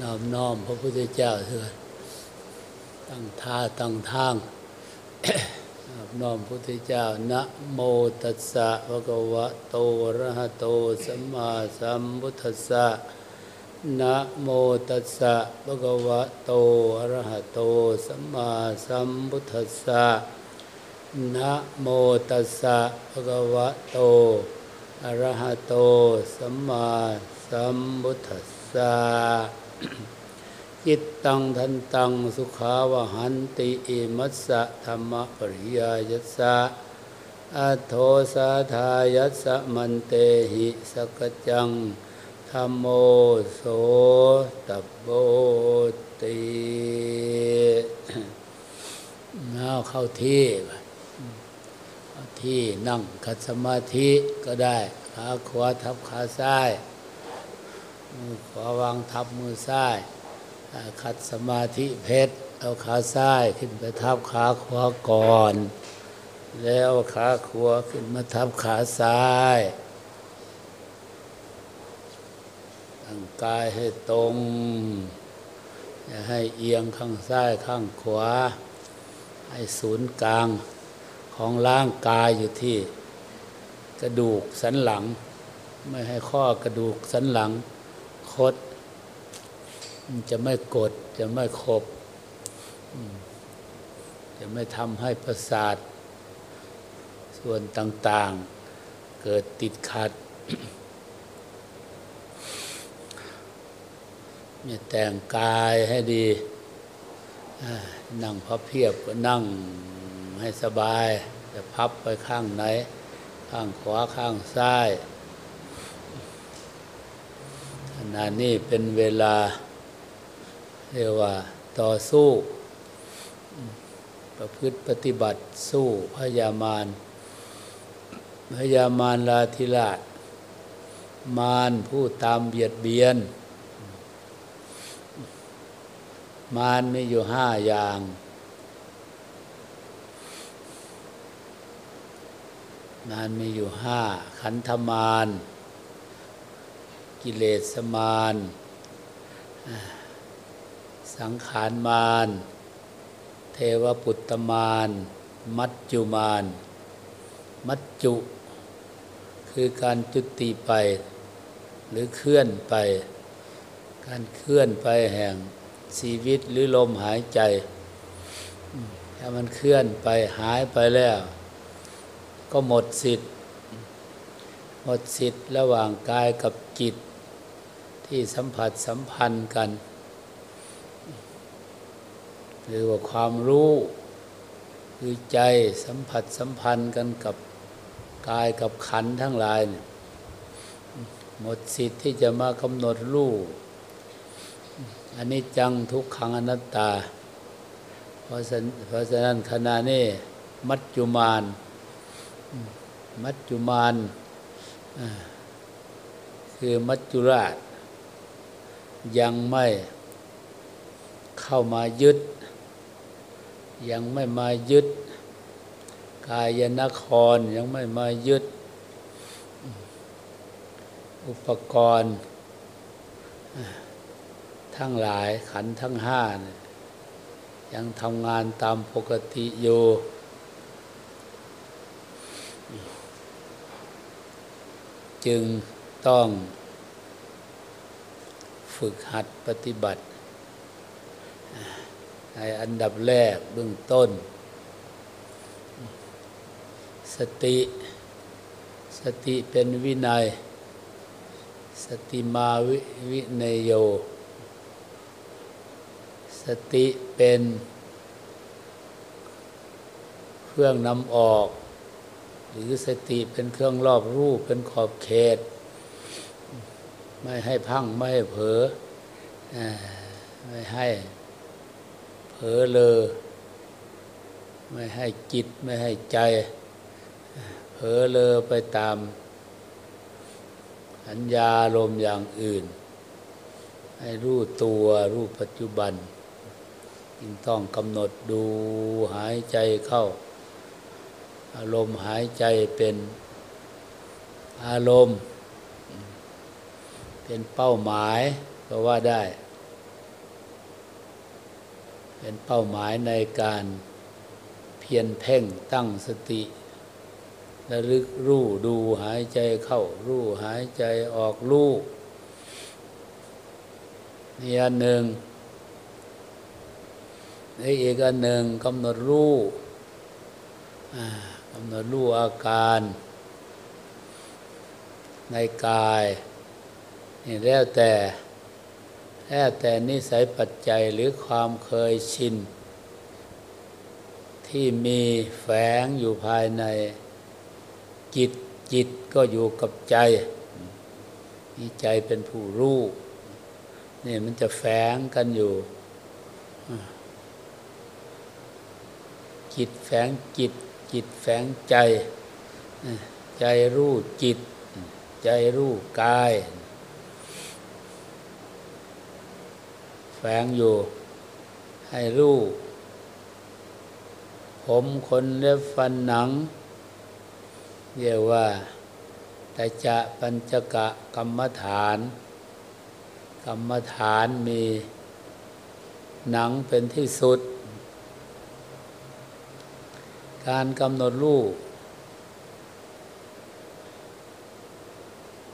น้อมน้อมพระพุทธเจ้าเถิดตั้งท่าตั้งทางน้อมน้อมพระพุทธเจ้า นะโมตัสสะภะคะวะโตระหะโตสัมมาสัมพุทธัสสะ นะโมตัสสะภะคะวะโตระหะโตสัมมาสัมพุทธัสสะ นะโมตัสสะภะคะวะโตอะระหะโตสัมมาสัมพุทธัสสะจิตตังทันตังสุขาวหันติอิมัสสะธรรมปริยายัสสะอัโทสาทายัสสะมันเตหิสกจังธรรมโมโสตบโบติเอาเข้าที่ ที่นั่งคัดสมาธิก็ได้ขาขวาทับขาซ้าย มือขวาวางทับมือซ้ายขัดสมาธิเพชรเอาขาซ้ายขึ้นไปทับขาขวาก่อน แล้วขาขวาขึ้นมาทับขาซ้ายตั้งกายให้ตรง อย่าให้เอียงข้างซ้ายข้างขวา ให้ศูนย์กลาง ของร่างกายอยู่ที่กระดูกสันหลัง ไม่ให้ข้อกระดูกสันหลังคดจะไม่กดจะไม่ขบ จะไม่ทำให้ประสาท ส่วนต่างๆ เกิดติดขัดเนี่ยแต่งกายให้ดี นั่งพับเพียบก็นั่ง ให้สบาย จะพับไปข้างไหน ข้างขวาข้างซ้ายขณะนี้เป็นเวลา เรียกว่าต่อสู้ ประพฤติปฏิบัติสู้พยามารพยามารลาธิราช มารผู้ตามเบียดเบียน มารมีอยู่ห้าอย่าง มารมีอยู่ห้าขันธมารกิเลสมารสังขารมารเทวปุตตมารมัจจุมารมัจจุ คือการจุติไป หรือเคลื่อนไป การเคลื่อนไปแห่งชีวิตหรือลมหายใจ ถ้ามันเคลื่อนไปหายไปแล้ว ก็หมดสิทธิ์ หมดสิทธิ์ระหว่างกายกับจิต ที่สัมผัสสัมพันธ์กัน หรือว่าความรู้คือใจสัมผัสสัมพันธ์กันกับกายกับขันทั้งหลายหมดสิทธิ์ที่จะมากำหนดรู้อันนี้จังทุกขังอนัตตา เพราะฉะนั้นเพราะฉะนั้นขณะนี้มัจจุมาน มัจจุมานคือมัจจุราช ยังไม่เข้ามายึด ยังไม่มายึด กายนครยังไม่มายึด อุปกรณ์ ทั้งหลายขันทั้งห้า ยังทำงานตามปกติอยู่ จึงต้องฝึกหัดปฏิบัติในอันดับแรกเบื้องต้น สติ สติเป็นวินัย สติมาวิวินโย สติเป็นเครื่องนำออก หรือสติเป็นเครื่องรอบรูปเป็นขอบเขต ไม่ให้พังไม่ให้เผลอไม่ให้เผลอเลอไม่ให้จิตไม่ให้ใจเผลอเลอไปตามสัญญาลมอย่างอื่น ให้รู้ตัวรู้ปัจจุบัน จึงต้องกำหนดดูหายใจเข้า อารมณ์หายใจเป็นอารมณ์ เป็นเป้าหมายก็ว่าได้ เป็นเป้าหมายในการเพียรเพ่งตั้งสติระลึกรู้ดูหายใจเข้ารู้หายใจออกรู้นี่อันหนึ่งนี่อีกอันหนึ่งกำหนดรู้กำหนดรู้อาการ ในกาย นี่แล้วแต่แล้วแต่นิสัยปัจจัยหรือความเคยชิน ที่มีแฝงอยู่ภายในจิตจิตก็อยู่กับใจนี่ใจเป็นผู้รู้นี่มันจะแฝงกันอยู่จิตแฝงจิต จิตแฝงใจ ใจรู้จิต ใจรู้กาย แฝงอยู่ให้รู้ ผมขนเล็บฟันหนัง เรียกว่าตจะปัญจกะกรรมฐาน กรรมฐานมีหนังเป็นที่สุด การกำหนดรูป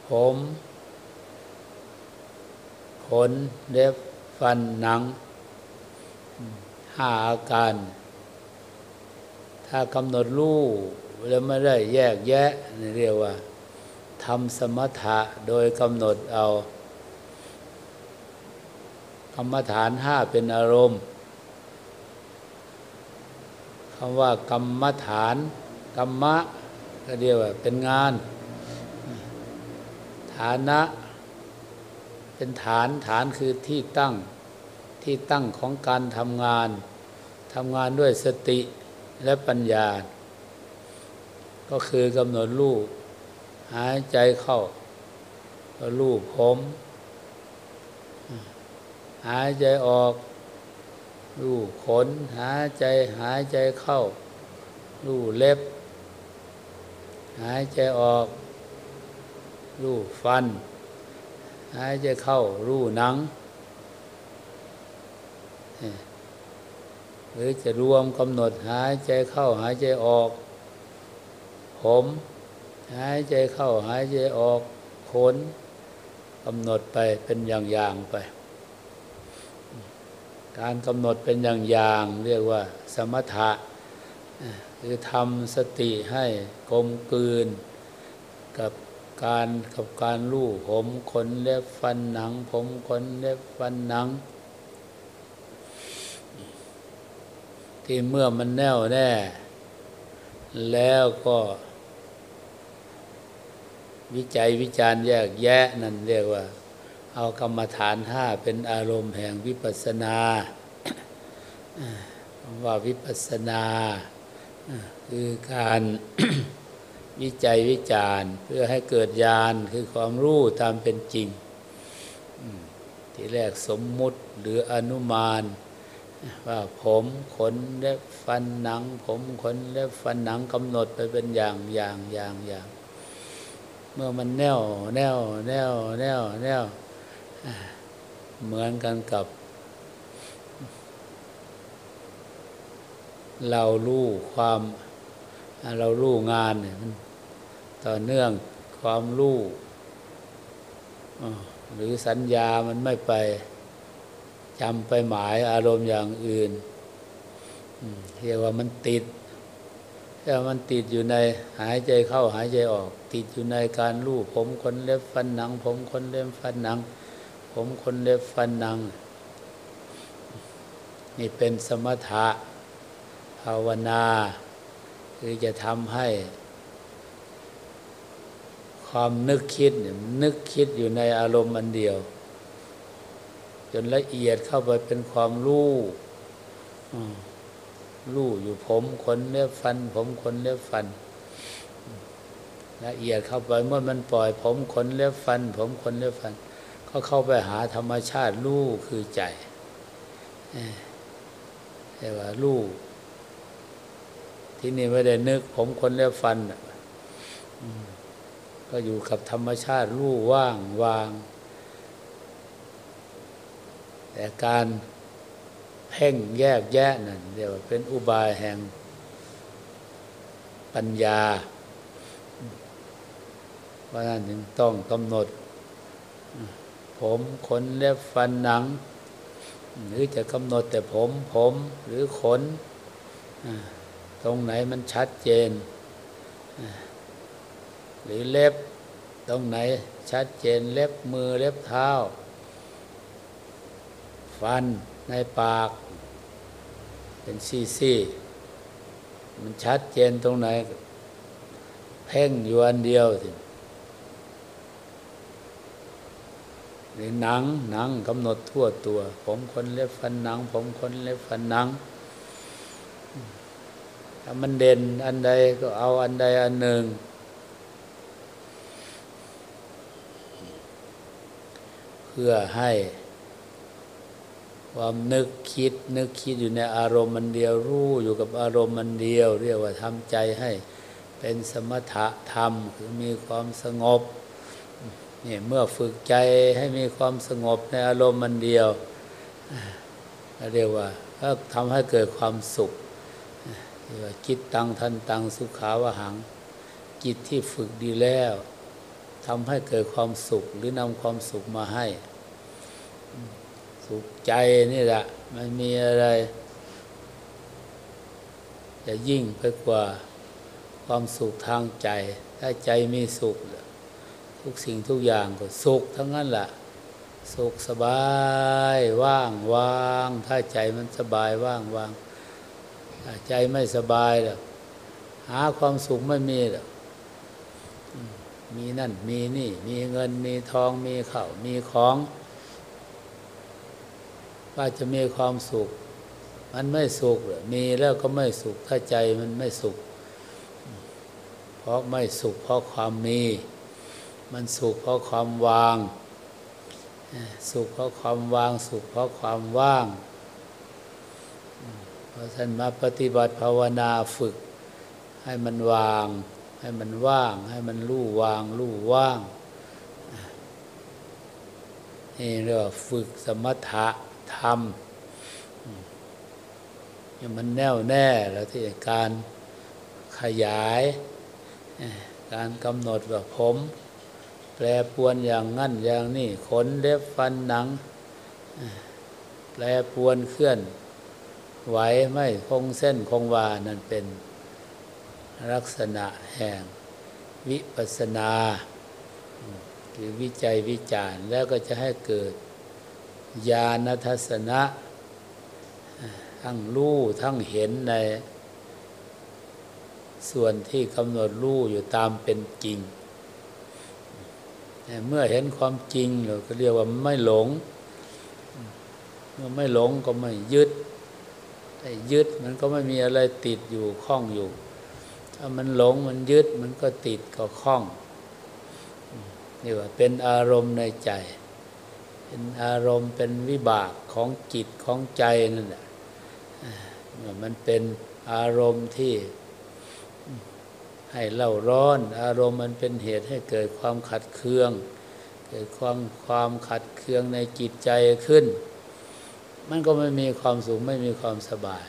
ผม ขน เล็บ ฟัน หนัง ห้าอาการ ถ้ากำหนดรูป แล้วไม่ได้แยกแยะนี่เรียกว่าทำสมถะโดยกำหนดเอากรรมฐานห้าเป็นอารมณ์ คำว่ากรรมฐานกรรมะก็เรียกว่าเป็นงาน ฐานะ เป็นฐานฐานคือที่ตั้งที่ตั้งของการทำงานทำงานด้วยสติและปัญญา ก็คือกำหนดรูปหายใจเข้าก็รูปผม หายใจออก รูขน หายใจหายใจเข้า รูเล็บ หายใจออก รูฟัน หายใจเข้า รูหนัง หรือจะรวมกำหนดหายใจเข้าหายใจออก ผม หายใจเข้าหายใจออกขนกำหนดไปเป็นอย่างๆไป การกำหนดเป็นอย่างๆเรียกว่าสมถะคือทำสติให้กลมกลืน กับการกับการลู่ผมขนเล็บฟันหนัง ผมขนเล็บฟันหนัง ที่เมื่อมันแน่วแน่ แล้วก็ วิจัยวิจารณ์แยกแยะนั่นเรียกว่า เอากรรมฐานห้าเป็นอารมณ์แห่งวิปัสนาว่าวิปัสนาคือการวิจัยวิจารณ์ เพื่อให้เกิดญาณคือความรู้ตามเป็นจริง ที่แรกสมมุติหรืออนุมาน ว่าผมขนเล็บฟันหนัง ผมขนเล็บฟันหนังกำหนดไปเป็นอย่างอย่างอย่างอย่าง เมื่อมันแน่วแน่วแน่วแน่วแน่ว เหมือนกันกับ เรารู้ความเรารู้งานเนี่ยมันต่อเนื่องความรู้หรือสัญญามันไม่ไปจำไปหมายอารมณ์อย่างอื่นเรียกว่ามันติดแต่มันติดอยู่ในหายใจเข้าหายใจออก ติดอยู่ในการรูปผมคนเล็บฟันหนัง ผมคนเล็บฟันหนัง ผมคนเล็บฟันหนัง นี่เป็นสมถะภาวนา คือจะทำให้ ความนึกคิดนึกคิดอยู่ในอารมณ์อันเดียว จนละเอียดเข้าไปเป็นความรู้รู้อยู่ผมขนเล็บฟัน ผมขนเล็บฟันละเอียดเข้าไปเมื่อมันปล่อย ผมขนเล็บฟัน ผมขนเล็บฟัน ก็เข้าไปหาธรรมชาติรู้คือใจแต่ว่ารู้ที่นี่ไม่ได้นึก ผมขนเล็บฟันก็อยู่กับธรรมชาติรู้ว่างวาง แต่การเพ่งแยกแยะนั่นเรียกว่าเป็นอุบายแห่งปัญญา เพราะนั้นถึงต้องกำหนด ผมขนเล็บฟันหนัง หรือจะกำหนดแต่ผมผมหรือขน ตรงไหนมันชัดเจน หรือเล็บตรงไหนชัดเจนเล็บมือเล็บเท้า ฟันในปาก เป็นซี่ซี่มันชัดเจนตรงไหน เพ่งอยู่อันเดียวสิ หรือหนังหนังกำหนดทั่วตัว ผมคนเล็บฟันหนัง ผมคนเล็บฟันหนังถ้ามันเด่นอันใดก็เอาอันใดอันหนึ่ง เพื่อให้ความนึกคิดนึกคิดอยู่ในอารมณ์มันเดียวรู้อยู่กับอารมณ์มันเดียว เรียกว่าทำใจให้เป็นสมถะธรรมคือมีความสงบ นี่เมื่อฝึกใจให้มีความสงบในอารมณ์มันเดียวเรียกว่าก็ทำให้เกิดความสุขว่าจิตตังทันตังสุขาวหัง จิตที่ฝึกดีแล้วทำให้เกิดความสุขหรือนำความสุขมาให้ สุขใจนี่แหละ มันมีอะไร จะยิ่งไปกว่าความสุขทางใจ ถ้าใจมีสุข ทุกสิ่งทุกอย่างก็สุขทั้งนั้นแหละสุขสบายว่างวางถ้าใจมันสบายว่างวางถ้าใจไม่สบายแล้วหาความสุขไม่มีหรอกมีนั่นมีนี่ มีเงินมีทองมีข้าวมีของ ว่าจะมีความสุข มันไม่สุขหรอมีแล้วก็ไม่สุข ถ้าใจมันไม่สุข เพราะไม่สุขเพราะความมี มันสุขเพราะความวาง สุขเพราะความวาง สุขเพราะความว่าง เพราะท่านมาปฏิบัติภาวนาฝึก ให้มันวาง ให้มันว่าง ให้มันรู้วาง รู้ว่างนี่เรียกว่าฝึกสมถะทำยังมันแน่วแน่แล้วที่การขยาย การกำหนดว่าผม แปรปวนอย่างงั้นอย่างนี้ขนเล็บฟันหนัง แปรปวนเคลื่อน ไหวไม่คงเส้นคงวานั่นเป็นลักษณะแห่งวิปัสนา หรือวิจัยวิจารณ์แล้วก็จะให้เกิดญาณทัศนะ ทั้งรู้ทั้งเห็นในส่วนที่กำหนดรู้อยู่ตามเป็นจริง เมื่อเห็นความจริงเราก็เรียกว่าไม่หลง เมื่อไม่หลงก็ไม่ยึดไอ้ยึดมันก็ไม่มีอะไรติดอยู่คล้องอยู่ ถ้ามันหลงมันยึดมันก็ติดก็คล้องนี่ว่าเป็นอารมณ์ในใจ เป็นอารมณ์เป็นวิบากของจิตของใจนั่นแหละมันเป็นอารมณ์ที่ ให้เล่าร้อน อารมณ์มันเป็นเหตุให้เกิดความขัดเคือง เกิดความความขัดเคืองในจิตใจขึ้น มันก็ไม่มีความสุขไม่มีความสบาย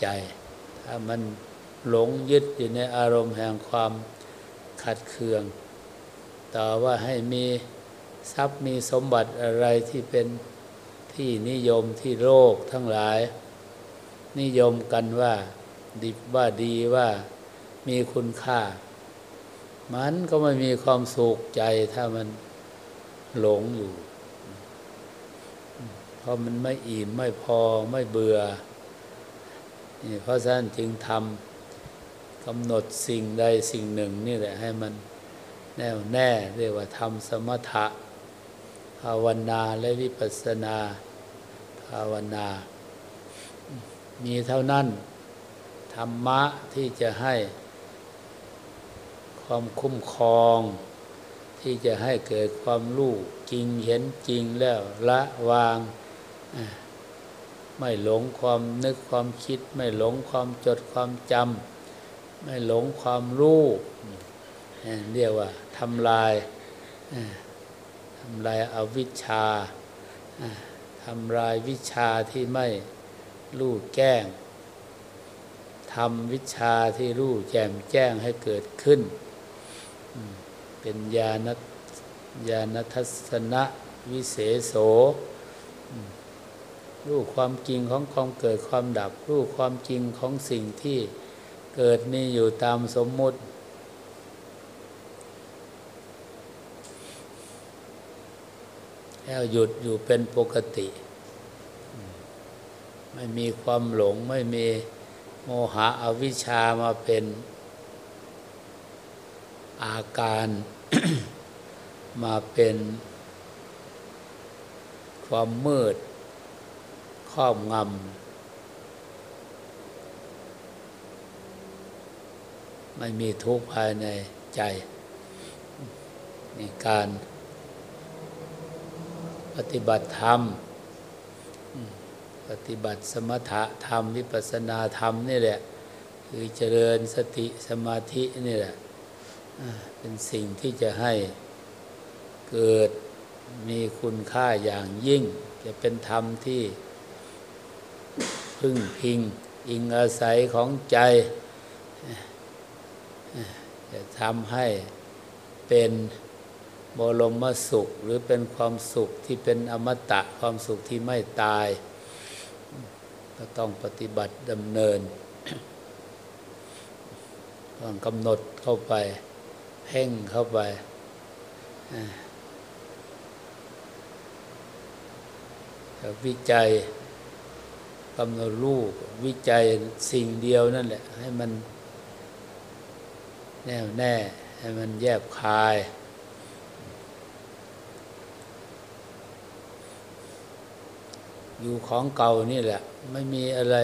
ใจ ถ้ามันหลงยึดอยู่ในอารมณ์แห่งความขัดเคือง ต่อว่าให้มีทรัพย์มีสมบัติอะไรที่เป็นที่นิยมที่โลกทั้งหลาย นิยมกันว่าดิบว่าดีว่า มีคุณค่า มันก็ไม่มีความสุขใจถ้ามันหลงอยู่ เพราะมันไม่อิ่มไม่พอไม่เบื่อนี่เพราะฉะนั้นจึงทำกำหนดสิ่งใดสิ่งหนึ่งนี่แหละให้มันแน่วแน่เรียกว่าทำสมถะ ภาวนาและวิปัสสนา ภาวนา มีเท่านั้น ธรรมะที่จะให้ ความคุ้มครอง ที่จะให้เกิดความรู้จริงเห็นจริงแล้วละวาง ไม่หลงความนึกความคิด ไม่หลงความจดความจำไม่หลงความรู้เรียกว่าทำลายทำลายอาวิชชาทำลายวิชาที่ไม่รู้แจ้งทำวิชาที่รู้แจ่มแจ้งให้เกิดขึ้น เป็นญาณญาณทัศนะวิเศษโสรู้ความจริงของความเกิดความดับ รู้ความจริงของสิ่งที่เกิดมีอยู่ตามสมมุติ แล้วหยุดอยู่เป็นปกติ ไม่มีความหลงไม่มีโมหะอวิชชามาเป็น อาการมาเป็นความมืดครอบงำไม่มีทุกข์ภายในใจในการปฏิบัติธรรม ปฏิบัติสมถะธรรม วิปัสสนาธรรมนี่แหละ คือเจริญสติสมาธินี่แหละ เป็นสิ่งที่จะให้เกิดมีคุณค่าอย่างยิ่ง จะเป็นธรรมที่พึ่งพิง อิงอาศัยของใจ จะทำให้เป็นบรมสุขหรือเป็นความสุขที่เป็นอมตะความสุขที่ไม่ตาย ก็ต้องปฏิบัติดำเนินต้องกำหนดเข้าไป เพ่งเข้าไปวิจัยกำหนดรูปวิจัยสิ่งเดียวนั่นแหละ ให้มัน แน่วแน่ ให้มันแยบคาย อยู่ของเก่านี่แหละ ไม่มีอะไร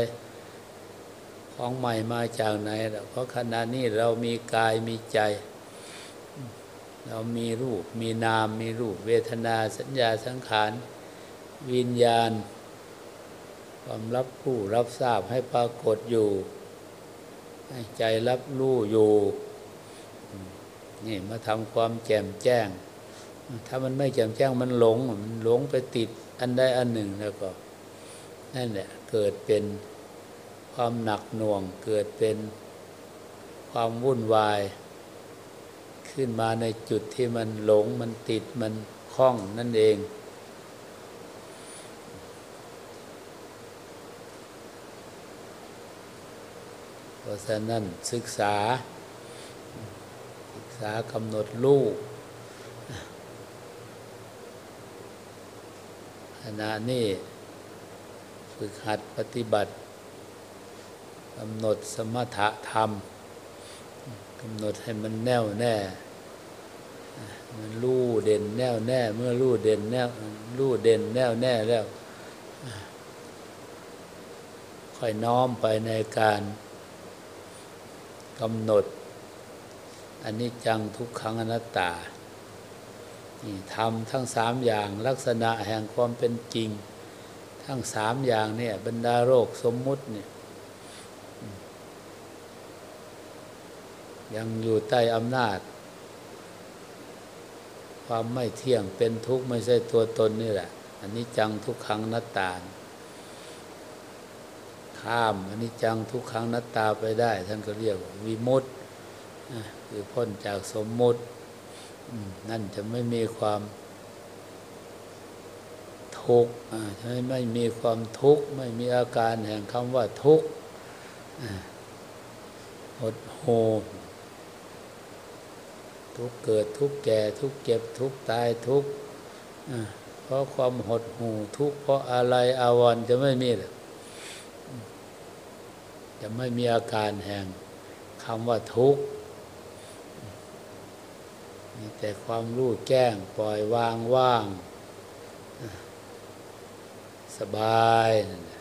ของใหม่มาจากไหนหรอกเพราะขณะนี้เรามีกายมีใจ เรามีรูป มีนาม มีรูป เวทนาสัญญาสังขาร วิญญาณ ความรับรู้รับทราบให้ปรากฏอยู่ ให้ใจรับรู้อยู่ นี่มาทำความแจ่มแจ้ง ถ้ามันไม่แจ่มแจ้งมันหลง มันหลงไปติดอันใดอันหนึ่งแล้วก็นั่นแหละเกิดเป็นความหนักหน่วง เกิดเป็นความวุ่นวาย ขึ้นมาในจุดที่มันหลงมันติดมันคล้องนั่นเอง เพราะฉะนั้นศึกษา ศึกษากำหนดลูกขณะนี้ฝึกหัดปฏิบัติกำหนดสมถะธรรมกำหนดให้มันแน่วแน่ มันรู้เด่นแน่วแน่เมื่อรู้เด่นแน่วรู้เด่นแน่วแน่แล้วค่อยน้อมไปในการกำหนดอันนี้จังทุกขังอนัตตานี่ทำทั้งสามอย่างลักษณะแห่งความเป็นจริง ทั้งสามอย่างเนี่ยบรรดาโรคสมมุติเนี่ยยังอยู่ใต้อำนาจ ความไม่เที่ยงเป็นทุกข์ไม่ใช่ตัวตนนี่แหละอันนี้จังทุกขังนัตตาข้ามอันนี้จังทุกครั้งนัตตาไปได้ ท่านก็เรียกวิมุตต์คือพ้นจากสมมุตินั่นจะไม่มีความทุกข์ไม่ไม่มีความทุกข์ไม่มีอาการแห่งคำว่าทุกข์หดโห ทุกเกิดทุกแก่ทุกเก็บทุกตายทุกเพราะความหดหูทุกเพราะอะไรอาวรจะไม่มีเลยจะไม่มีอาการแห่งคำว่าทุกข์มีแต่ความรู้แก้งปล่อยวางว่าง สบายน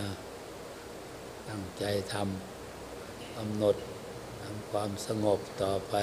ะตั้งใจทำกำหนดทำความสงบต่อไป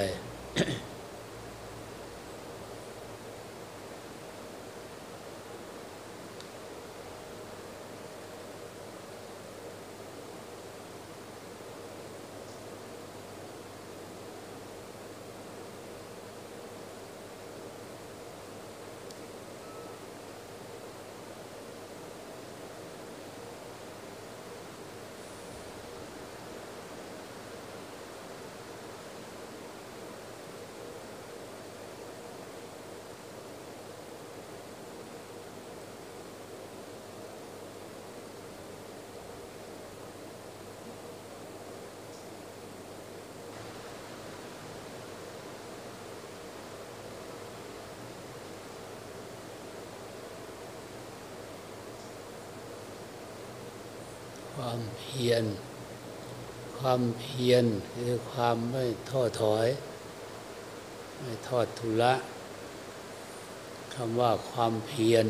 ความเพียร ความเพียรคือความไม่ท้อถอย ไม่ทอดทุละคำว่าความเพียร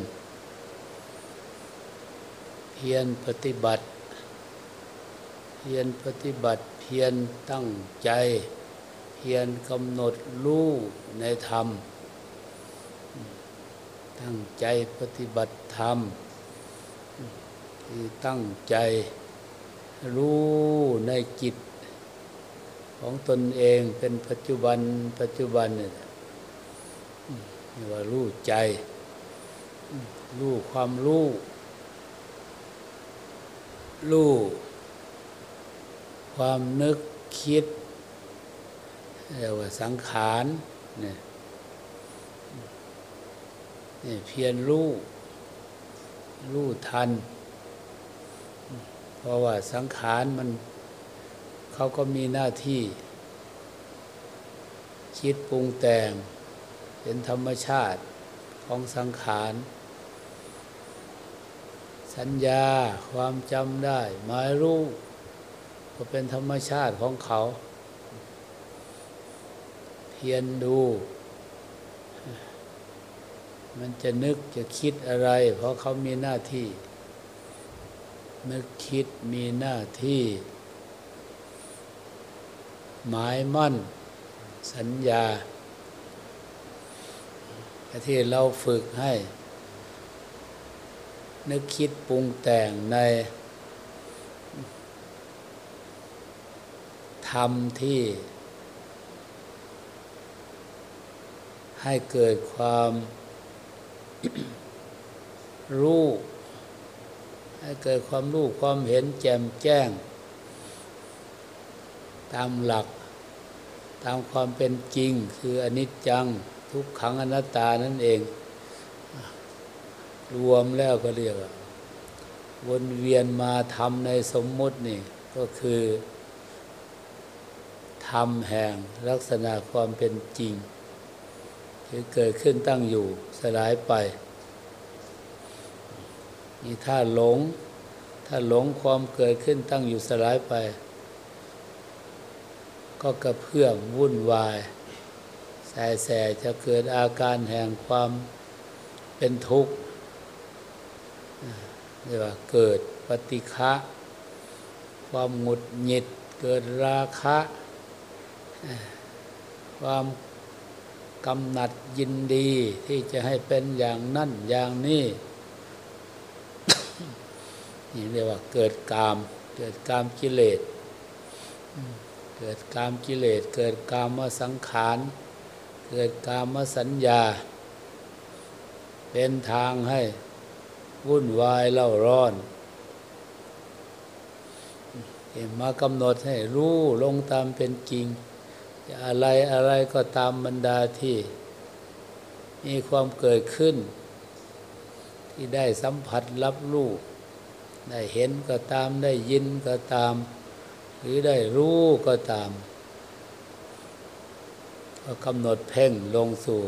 เพียรปฏิบัติ เพียรปฏิบัติ เพียรตั้งใจ เพียรกำหนดรู้ในธรรม ตั้งใจปฏิบัติธรรม คือตั้งใจรู้ในจิตของตนเองเป็นปัจจุบันปัจจุบันเนี่ยว่ารู้ใจ รู้ความรู้ รู้ความนึกคิดเรียกว่าสังขารเนี่ยเพียรรู้ รู้ทัน เพราะว่าสังขารมันเขาก็มีหน้าที่ คิดปรุงแต่ง เป็นธรรมชาติของสังขาร สัญญาความจำได้หมายรู้ก็เป็นธรรมชาติของเขา เพียรดู มันจะนึกจะคิดอะไร เพราะเขามีหน้าที่ นึกคิดมีหน้าที่ หมายมั่น สัญญาที่เราฝึกให้ นึกคิดปรุงแต่งในธรรมที่ ให้เกิดความรู้ ให้เกิดความรู้ความเห็นแจ่มแจ้ง ตามหลัก ตามความเป็นจริงคืออนิจจังทุกขังอนัตตานั่นเอง รวมแล้วก็เรียกวนเวียนมาทำในสมมุตินี่ก็คือธรรมแห่งลักษณะความเป็นจริงคือเกิดขึ้นตั้งอยู่สลายไป นี่ถ้าหลง ถ้าหลงความเกิดขึ้นตั้งอยู่สลายไป ก็กระเพื่อมวุ่นวายแสแสจะเกิดอาการแห่งความเป็นทุกข์เรียกว่าเกิดปฏิฆะความหงุดหงิด เกิดราคะ ความกำหนัดยินดีที่จะให้เป็นอย่างนั่นอย่างนี้ นี่เรียกว่าเกิดกาม เกิดกามกิเลสเกิดกามกิเลส เกิดกามสังขาร เกิดกามสัญญา เป็นทางให้วุ่นวายเล่าร้อนมากำหนดให้รู้ลงตามเป็นจริงจะอะไรอะไรก็ตามบรรดาที่ มีความเกิดขึ้น ที่ได้สัมผัสรับรู้ ได้เห็นก็ตามได้ยินก็ตาม หรือได้รู้ก็ตาม ก็กำหนดเพ่งลงสู่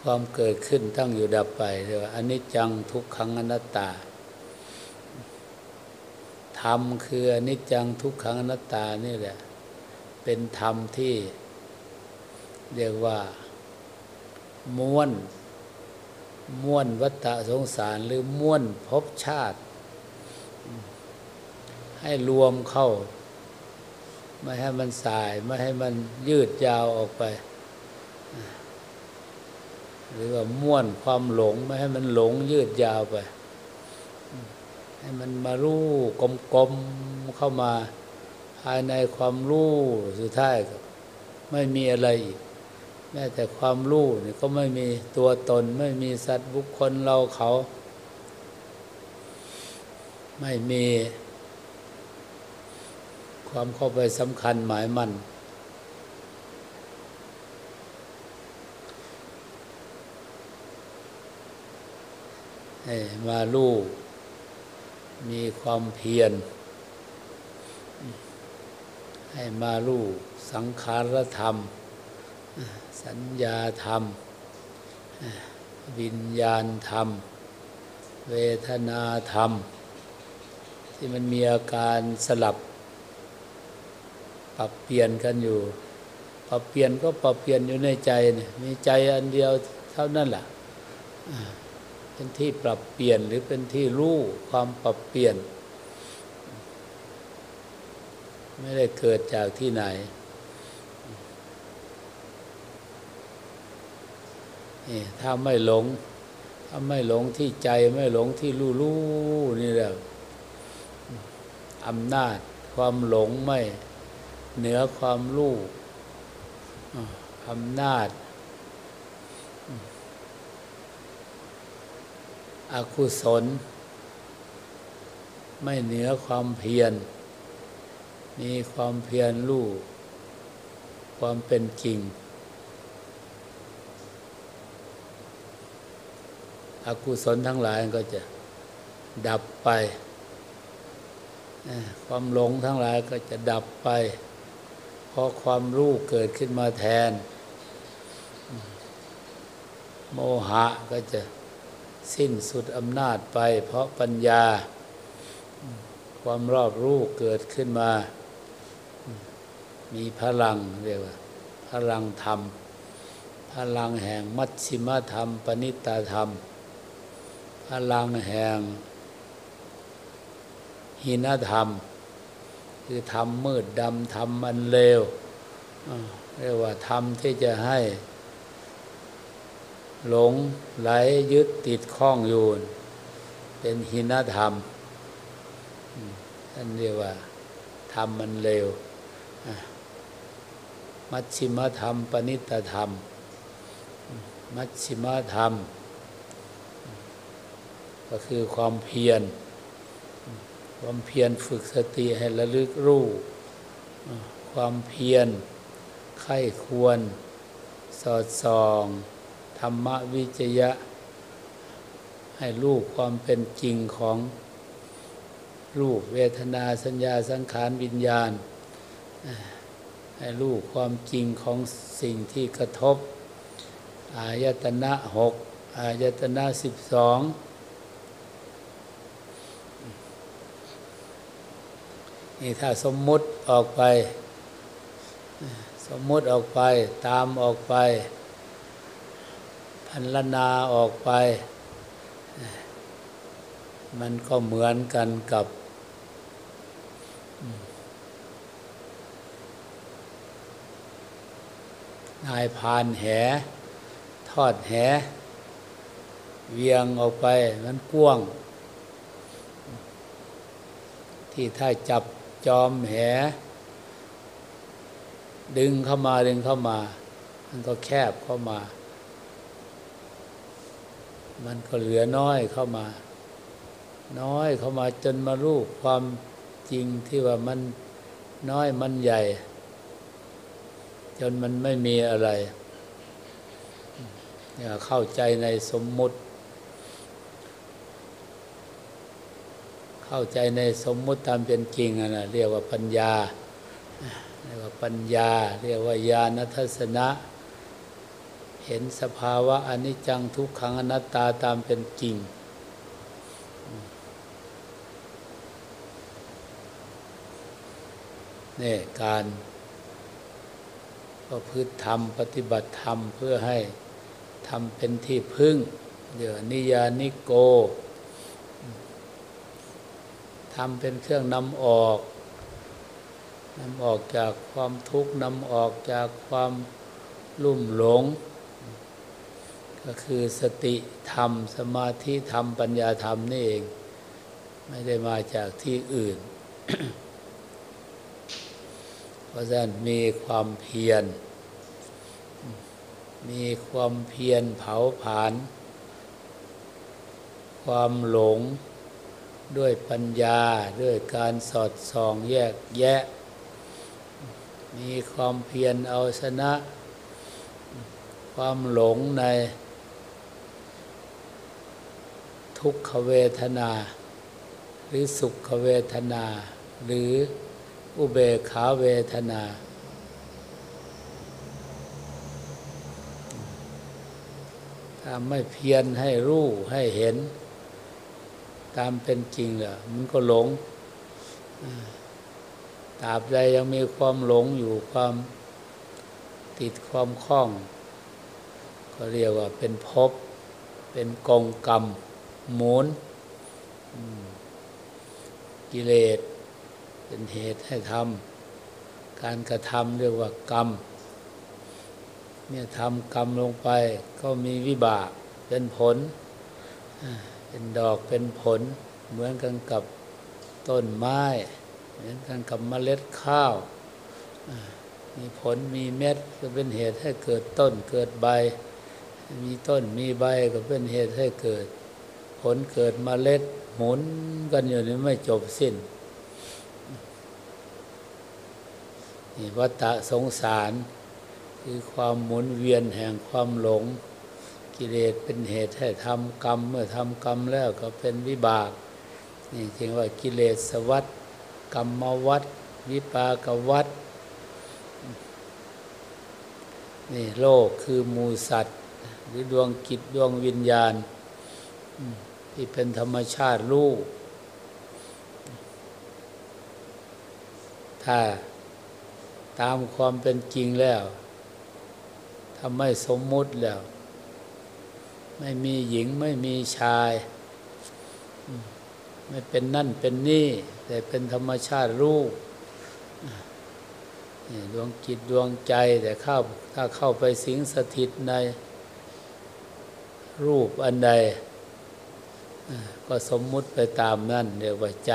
ความเกิดขึ้นตั้งอยู่ดับไปเรียกว่าอนิจจังทุกขังอนัตตาธรรมคืออนิจจังทุกขังอนัตตานี่แหละ เป็นธรรมที่ เรียกว่าม้วน ม้วนวัฏสงสารหรือม้วนภพชาติ ให้รวมเข้า ไม่ให้มันสาย ไม่ให้มันยืดยาวออกไป หรือว่าม้วนความหลง ไม่ให้มันหลงยืดยาวไป ให้มันมารู้กลมๆเข้ามา ภายในความรู้สุดท้ายก็ไม่มีอะไรอีก แม้แต่ความรู้นี่ก็ไม่มีตัวตน ไม่มีสัตว์บุคคลเราเขา ไม่มีความเข้าไปสำคัญหมายมั่นให้มาลู่มีความเพียร ให้มาลู่สังขารธรรม สัญญาธรรม วิญญาณธรรม เวทนาธรรม ที่มันมีอาการสลับ ปรับเปลี่ยนกันอยู่ ปรับเปลี่ยนก็ปรับเปลี่ยนอยู่ในใจเนี่ยมีใจอันเดียวเท่านั้นแหละเป็นที่ปรับเปลี่ยนหรือเป็นที่รู้ความปรับเปลี่ยน ไม่ได้เกิดจากที่ไหน ถ้าไม่หลง ถ้าไม่หลงที่ใจไม่หลงที่รู้รู้นี่แหละอำนาจความหลงไม่ เหนือความรู้อำนาจอากุศล ไม่เหนือความเพียร มีความเพียรรู้ความเป็นจริง อกุศลทั้งหลายก็จะดับไป ความหลงทั้งหลายก็จะดับไป เพราะความรู้เกิดขึ้นมาแทน โมหะก็จะสิ้นสุดอำนาจไป เพราะปัญญา ความรอบรู้เกิดขึ้นมา มีพลังเรียกว่า พลังธรรม พลังแห่งมัชชิมธรรม ปณิตาธรรม พลังแห่งหินธรรม คือธรรมมืดดำธรรมอันเลวเรียกว่าธรรมที่จะให้ หลงไหลยึดติดข้องอยู่ เป็นหินธรรมท่านเรียกว่าธรรมมันเลวมัชชิมธรรม ปณิตธรรม มัชชิมธรรม ก็คือความเพียร ความเพียรฝึกสติให้ระลึกรู้ ความเพียรไข้ควร สอดส่อง ธรรมวิจยะ ให้รู้ความเป็นจริงของรูปเวทนาสัญญาสังขารวิญญาณ ให้รู้ความจริงของสิ่งที่กระทบ อายตนะหกอายตนะสิบสอง นี่ถ้าสมมุติออกไป สมมุติออกไปตามออกไป พันลนาออกไป มันก็เหมือนกันกับนายพานแห ทอดแห เวียงออกไปมันกว้าง ที่ถ้าจับ จอมแห ดึงเข้ามาดึงเข้ามา มันก็แคบเข้ามา มันก็เหลือน้อยเข้ามา น้อยเข้ามาจนมารู้ความจริงที่ว่ามันน้อยมันใหญ่ จนมันไม่มีอะไรอย่าเข้าใจในสมมุติ เข้าใจในสมมุติตามเป็นจริงนะเรียกว่าปัญญาเรียกว่าปัญญา เรียกว่าญาณทัศนะ เห็นสภาวะอนิจจังทุกขังอนัตตาตามเป็นจริง นี่การประพฤติธรรมปฏิบัติธรรมเพื่อให้ทำเป็นที่พึ่งเดี๋ยวนิยานิโก ทำเป็นเครื่องนำออกนำออกจากความทุกข์นำออกจากความลุ่มหลง ก็คือสติธรรม สมาธิธรรม ปัญญาธรรมนี่เอง ไม่ได้มาจากที่อื่น เพราะฉะนั้นมีความเพียร มีความเพียรเผาผลาญความหลง ด้วยปัญญาด้วยการสอดส่องแยกแยะ มีความเพียรเอาชนะ ความหลงใน ทุกขเวทนา หรือสุขเวทนา หรืออุเบกขาเวทนา ถ้าไม่เพียรให้รู้ให้เห็น ตามเป็นจริงแหละมันก็หลงตราบใดยังมีความหลงอยู่ความติดความคล้อง ก็เรียกว่าเป็นภพเป็นกองกรรมหมุนกิเลสเป็นเหตุให้ทำการกระทำเรียกว่ากรรมเนี่ยทำกรรมลงไปก็มีวิบากเป็นผล เป็นดอกเป็นผล เหมือนกันกับต้นไม้ เหมือนกันกับเมล็ดข้าว มีผลมีเม็ดก็เป็นเหตุให้เกิดต้นเกิดใบ มีต้นมีใบก็เป็นเหตุให้เกิด ผลเกิดมเมล็ดหมุนกันอยู่นี่ไม่จบสิ้นนี่วัฏสงสาร คือความหมุนเวียนแห่งความหลง กิเลสเป็นเหตุให้ทำกรรม เมื่อทำกรรมแล้วก็เป็นวิบาก นี่จึงว่ากิเลสวัฏกรรมวัฏวิปากวัฏนี่โลกคือมูสัตว์ หรือดวงกิจดวงวิญญาณ ที่เป็นธรรมชาติรูปถ้าตามความเป็นจริงแล้วทำไม่สมมุติแล้ว ไม่มีหญิงไม่มีชาย ไม่เป็นนั่นเป็นนี่ แต่เป็นธรรมชาติรูปดวงจิตดวงใจแต่เข้าถ้าเข้าไปสิงสถิตในรูปอันใด ก็สมมุติไปตามนั่นเรียกว่าใจ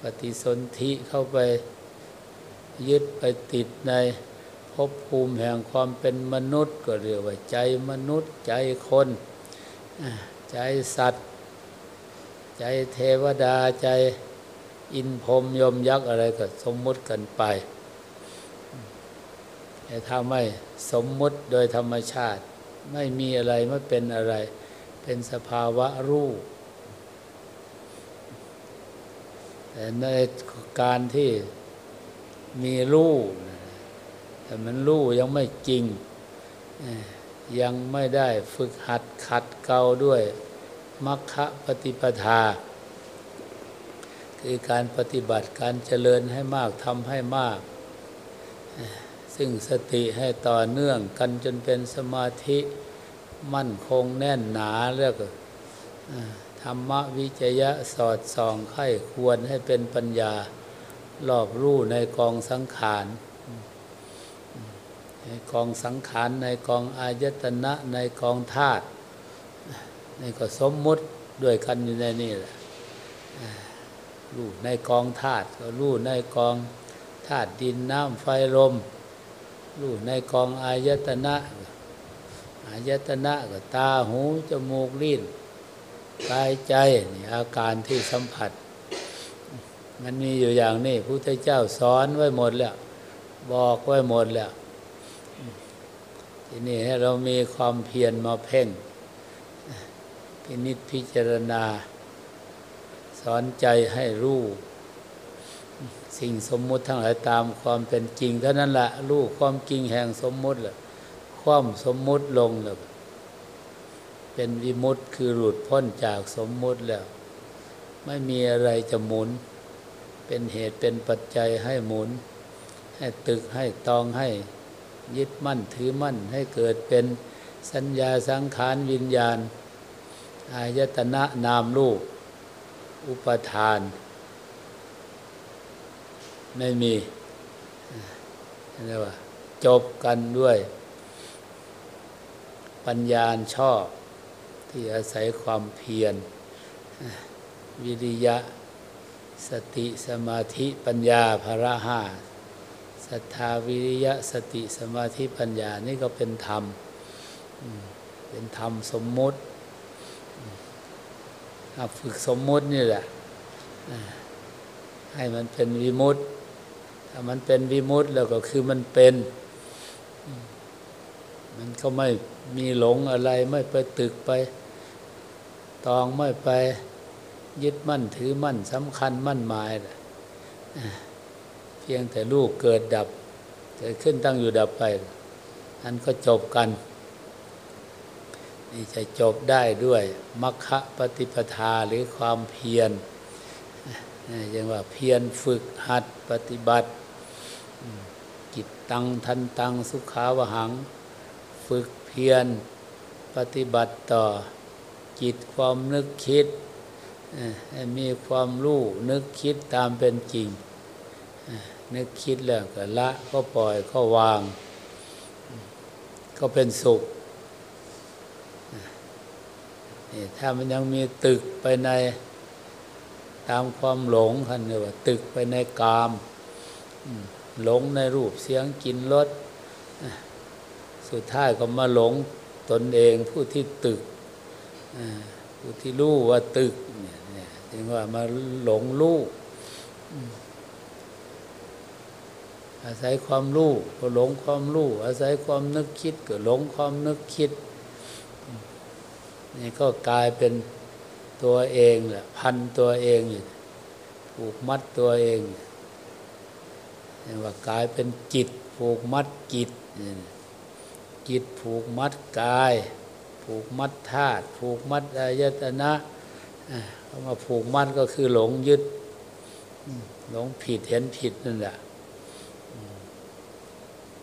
ปฏิสนธิเข้าไปยึดไปติดใน ภพภูมิแห่งความเป็นมนุษย์ ก็เรียกว่าใจมนุษย์ ใจคน ใจสัตว์ ใจเทวดาใจอินพรมยมยักษ์อะไรก็สมมุติกันไปแต่ถ้าไม่สมมุติโดยธรรมชาติ ไม่มีอะไรไม่เป็นอะไร เป็นสภาวะรูปแต่ในการที่มีรูป แต่มันรู้ยังไม่จริง ยังไม่ได้ฝึกหัดขัดเกลาด้วยมัคคะปฏิปทา คือการปฏิบัติการเจริญให้มากทำให้มาก ซึ่งสติให้ต่อเนื่องกันจนเป็นสมาธิมั่นคงแน่นหนาเรียกธรรมวิจยะสอดส่องไข้ควรให้เป็นปัญญารอบรู้ในกองสังขาร ในกองสังขาร ในกองอายตนะ ในกองธาตุในก็สมมุติด้วยกันอยู่ในนี่แหละรู้ในกองธาตุก็รู้ในกองธาตุดินน้ำไฟลมรู้ในกองอายตนะอายตนะก็ตาหูจมูกลิ้นกายใจนี่อาการที่สัมผัส มันมีอยู่อย่างนี้พระพุทธเจ้าสอนไว้หมดแล้ว บอกไว้หมดแล้ว ทีนี้ให้เรามีความเพียรมาเพ่ง พินิจพิจารณา สอนใจให้รู้สิ่งสมมุติทั้งหลายตามความเป็นจริง เท่านั้นแหละรู้ความจริงแห่งสมมุติละความสมมุติลงล้วเป็นวิมุตต์คือหลุดพ้นจากสมมุติแล้ว ไม่มีอะไรจะหมุน เป็นเหตุเป็นปัจจัยให้หมุน ให้ตึกให้ตองให้ ยึดมั่นถือมั่นให้เกิดเป็นสัญญาสังขารวิญญาณ อายตนะนามรูป อุปทาน ไม่มีเรียกว่า จบกันด้วย ปัญญาชอบ ที่อาศัยความเพียร วิริยะ สติสมาธิปัญญาภระห้า ศรัทธาวิริยะสติสมาธิปัญญานี่ก็เป็นธรรม เป็นธรรมสมมุติฝึกสมมุตินี่แหละให้มันเป็นวิมุตติถ้ามันเป็นวิมุตติแล้วก็คือมันเป็น มันก็ไม่มีหลงอะไรไม่ไปตึกไป ตองไม่ไปยึดมั่นถือมั่นสำคัญมั่นหมาย พียงแต่ลูกเกิดดับเกิดขึ้นตั้งอยู่ดับไปนั้นก็จบกัน นี่จะจบได้ด้วยมัคคะปฏิปทาหรือความเพียรยังว่าเพียรฝึกหัดปฏิบัติจิตตังทันตังสุขาวหัง ฝึกเพียรปฏิบัติต่อจิตความนึกคิด มีความรู้นึกคิดตามเป็นจริง นึกคิดแล้วก็ละก็ปล่อยก็วาง ก็เป็นสุขนี่ถ้ามันยังมีตึกไปในตามความหลงท่านเรียกว่า ตึกไปในกามหลงในรูปเสียงกินรสสุดท้ายก็มาหลงตนเองผู้ที่ตึกผู้ที่รู้ว่าตึกเนี่ยถึงว่ามาหลงรู้ อาศัยความรู้ก็หลงความรู้อาศัยความนึกคิดก็หลงความนึกคิด นี่ก็กลายเป็นตัวเองแหละพันตัวเองอยู่ผูกมัดตัวเองเรียกว่ากลายเป็นจิต ผูกมัดจิตจิตผูกมัดกาย ผูกมัดธาตุผูกมัดอายตนะเขามาผูกมัดก็คือหลงยึดหลงผิดเห็นผิดนั่นแหละ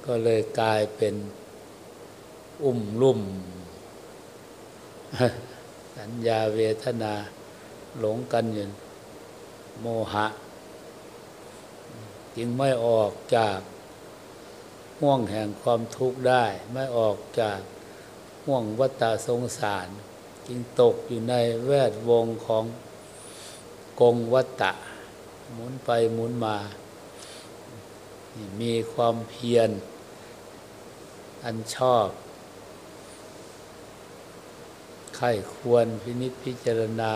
ก็เลยกลายเป็นอุ้มลุ่ม สัญญาเวทนาหลงกันอยู่โมหะ จึงไม่ออกจากห่วงแห่งความทุกข์ได้ ไม่ออกจากห่วงวัฏสงสาร จึงตกอยู่ในแวดวงของกงวัฏะหมุนไปหมุนมา มีความเพียร อันชอบใครควรพินิจพิจารณา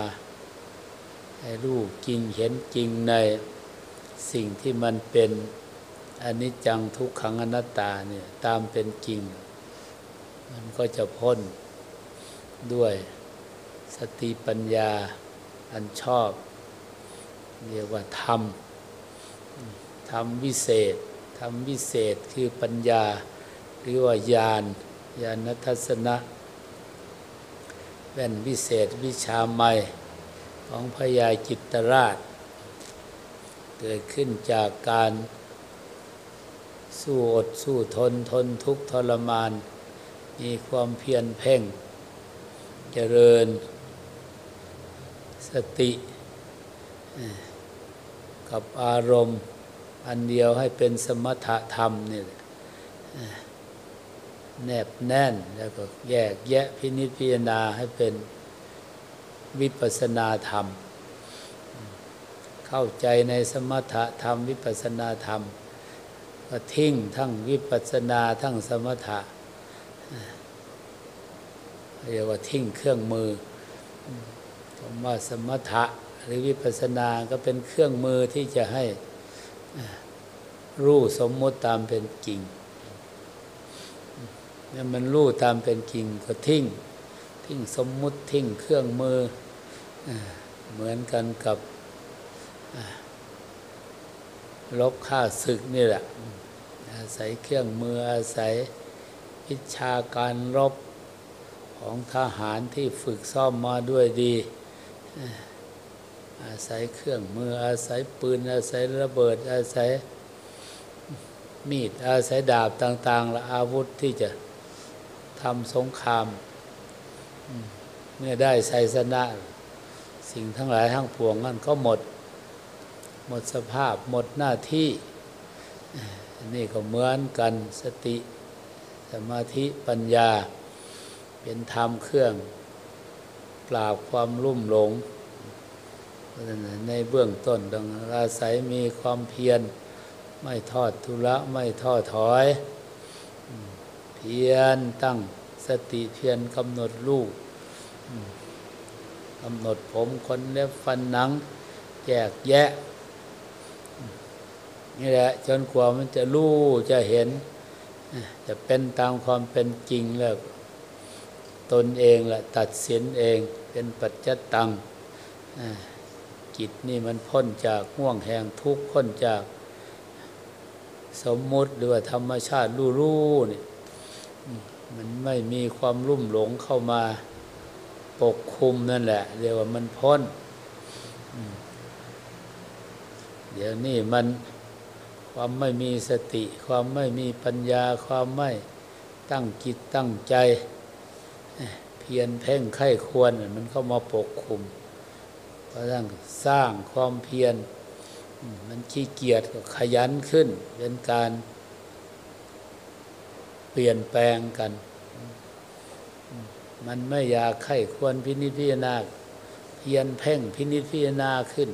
ให้รู้จริงเห็นจริงในสิ่งที่มันเป็นอนิจจังทุกขังอนัตตาเนี่ยตามเป็นจริง มันก็จะพ้นด้วยสติปัญญาอันชอบ เรียกว่าธรรมธรรมวิเศษธรรมวิเศษคือปัญญา หรือว่าญาณญาณทัศนะเป็นวิเศษวิชาใหม่ของพญาจิตราช เกิดขึ้นจากการสู้อดสู้ทนทนทุกข์ทรมาน มีความเพียรเพ่ง เจริญ สติ กับอารมณ์ อันเดียวให้เป็นสมถะธรรมนี่แแนบแน่นแล้วก็แยกแยะพินิจพิจารณาให้เป็นวิปัสนาธรรม เข้าใจในสมถะธรรมวิปัสนาธรรม ก็ทิ้งทั้งวิปัสนาทั้งสมถะเรียกว่าทิ้งเครื่องมือคำว่าสมถะหรือวิปัสนาก็เป็นเครื่องมือที่จะให้รู้สมมติตามเป็นจริง เนี่ยมันรู้ตามเป็นจริงก็ทิ้ง ทิ้งสมมุติทิ้งเครื่องมือเหมือนกันกับลบค่าศึกนี่แหละ อาศัยเครื่องมืออาศัยวิชาการรบของทหารที่ฝึกซ้อมมาด้วยดี อาศัยเครื่องมืออาศัยปืน อาศัยระเบิด อาศัยมีด อาศัยดาบต่าง ๆ และอาวุธที่จะ ทำสงคราม เมื่อได้ชัยชนะ สิ่งทั้งหลายทั้งปวงนั่นก็หมด หมดสภาพหมดหน้าที่นี่ก็เหมือนกันสติสมาธิปัญญา เป็นธรรมเครื่อง ปราบความรุ่มหลง ในเบื้องต้นต้องอาศัยมีความเพียร ไม่ทอดทุระ ไม่ท้อถอย เพียรตั้งสติเพียรกำหนดรูปกำหนดผมขนเล็บฟันหนังแยกแยะ นี่แหละจนกว่ามันจะรู้จะเห็น จะเป็นตามความเป็นจริงแล้ว ตนเองแหละตัดสินเองเป็นปัจจตังจิตนี่มันพ้นจากห่วงแห่งทุกข์พ้นจากสมมุติหรือว่าธรรมชาติรู้ๆนี่ มันไม่มีความรุ่มหลงเข้ามาปกคุมนั่นแหละเรียวมันพ้น เดี๋ยวนี้มันความไม่มีสติ ความไม่มีปัญญา ความไม่ตั้งจิตตั้งใจ เพียรเพ่งไข้ควร มันเข้ามาปกคุมเพราะทั้งสร้างความเพียร มันขี้เกียจก็ขยันขึ้นเป็นการ เปลี่ยนแปลงกัน มันไม่อยากไข้ควรพินิจพิจารณาเพียรเพ่งพินิจพิจารณาขึ้น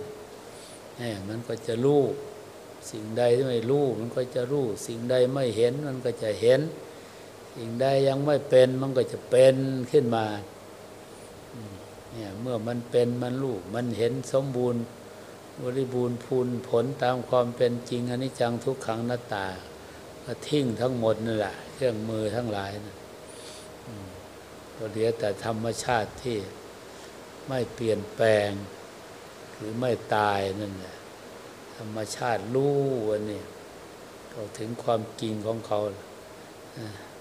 นี่มันก็จะรู้ สิ่งใดที่ไม่รู้ มันก็จะรู้ สิ่งใดไม่เห็นมันก็จะเห็น สิ่งใดยังไม่เป็นมันก็จะเป็นขึ้นมาเนี่ยเมื่อมันเป็นมันรู้มันเห็นสมบูรณ์ บริบูรณ์พูนผลตามความเป็นจริงอนิจจังทุกขังนัตตา ก็ทิ้งทั้งหมดนั่นแหละเครื่องมือทั้งหลายนะก็เหลือแต่ธรรมชาติที่ไม่เปลี่ยนแปลง หรือไม่ตายนั่นแหละธรรมชาติรู้วันนี้เขาถึงความจริงของเขา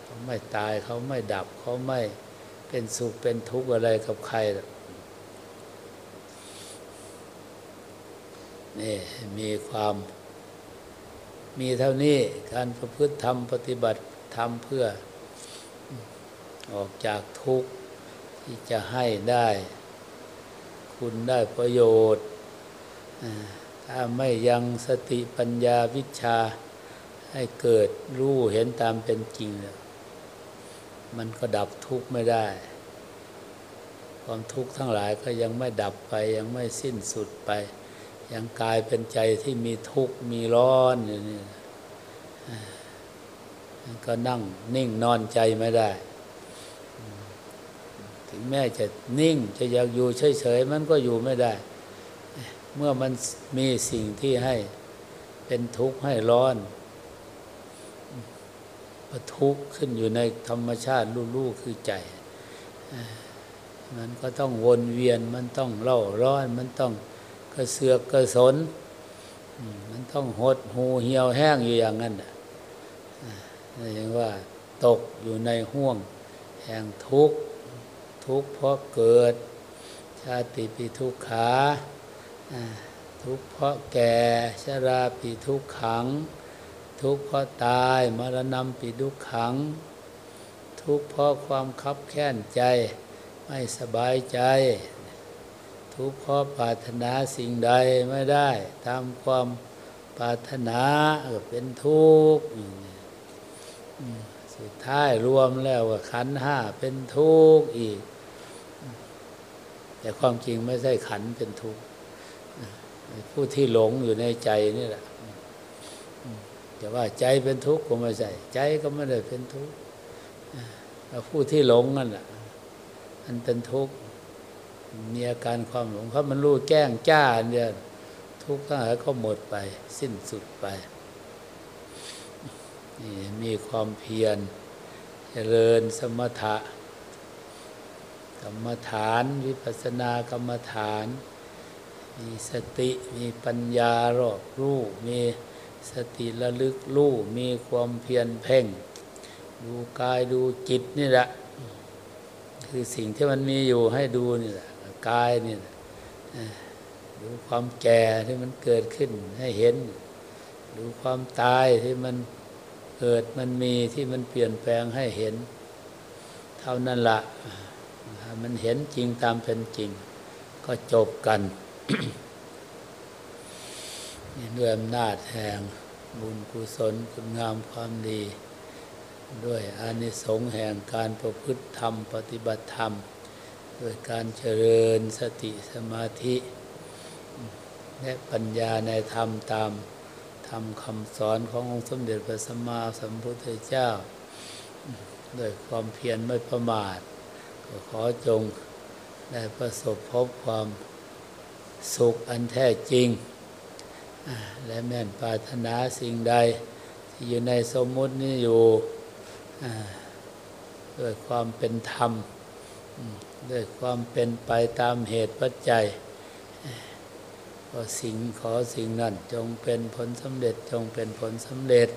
เขาไม่ตายเขาไม่ดับเขาไม่เป็นสุขเป็นทุกข์อะไรกับใครนี่มีความ มีเท่านี้การประพฤติธรรมปฏิบัติธรรมเพื่อออกจากทุกข์ที่จะให้ได้ คุณได้ประโยชน์ถ้าไม่ยังสติปัญญาวิชาให้เกิดรู้เห็นตามเป็นจริง มันก็ดับทุกข์ไม่ได้ ความทุกข์ทั้งหลายก็ยังไม่ดับไปยังไม่สิ้นสุดไป ยังกลายเป็นใจที่มีทุกข์มีร้อนอยู่นี่ก็นั่งนิ่งนอนใจไม่ได้ ถึงแม้จะนิ่งจะอยากอยู่เฉยๆมันก็อยู่ไม่ได้ เมื่อมันมีสิ่งที่ให้เป็นทุกข์ให้ร้อนทุกข์ขึ้นอยู่ในธรรมชาติรู้ๆคือใจ มันก็ต้องวนเวียนมันต้องเล่าร้อนมันต้อง กระเสือกกระสน มันต้องหดหูเหี่ยวแห้งอยู่อย่างนั้นนี่อย่างว่าตกอยู่ในห่วง แห่งทุกข์ทุกข์เพราะเกิด ชาติปีทุกขาทุกข์เพราะแก่ชราปีทุกขัง ทุกข์เพราะตายมรณะปีทุกขัง ทุกข์เพราะความคับแค้นใจไม่สบายใจ ทุกข์เพราะปรารถนาสิ่งใดไม่ได้ตามความปรารถนาเป็นทุกข์สุดท้ายรวมแล้วว่าขันห้าเป็นทุกข์อีก แต่ความจริงไม่ใช่ขันเป็นทุกข์ผู้ที่หลงอยู่ในใจนี่แหละแต่ว่าใจเป็นทุกข์ก็ไม่ใช่ใจก็ไม่ได้เป็นทุกข์ผู้ที่หลงนั่นแหละมันเป็นทุกข์ มีอาการความหลงเพราะมันรู้แจ้งจ้าเนี่ยทุกข์ทั้งหลายก็หมดไป สิ้นสุดไปนี่มีความเพียรเจริญสมถะกรรมฐานวิปัสสนากรรมฐาน มีสติมีปัญญารอบรู้มีสติระลึกรู้มีความเพียรเพ่ง ดูกายดูจิตนี่แหละ คือสิ่งที่มันมีอยู่ให้ดูนี่แหละ กายนี่ดูความแก่ที่มันเกิดขึ้นให้เห็น ดูความตายที่มันเกิดมันมีที่มันเปลี่ยนแปลงให้เห็น เท่านั้นละมันเห็นจริงตามเป็นจริง ก็จบกันนี่ด้วยอำนาจแห่งบุญกุศลคุณงามความดี ด้วยอานิสงส์แห่งการประพฤติธรรม ปฏิบัติธรรม โดยการเจริญสติสมาธิ และปัญญาในธรรมตามธรรมคำสอนขององค์สมเด็จพระสัมมาสัมพุทธเจ้า โดยความเพียรไม่ประมาท ก็ขอจงได้ประสบพบความสุขอันแท้จริง และแม่นปรารถนาสิ่งใด ที่อยู่ในสมมุตินี้อยู่ด้วยความเป็นธรรม ด้วยความเป็นไปตามเหตุปัจจัยก็สิ่งขอสิ่งนั้นจงเป็นผลสำเร็จจงเป็นผลสำเร็จ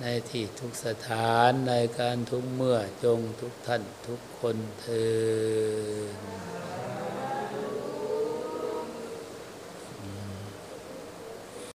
ในที่ทุกสถานในการทุกเมื่อจงทุกท่านทุกคนเถิด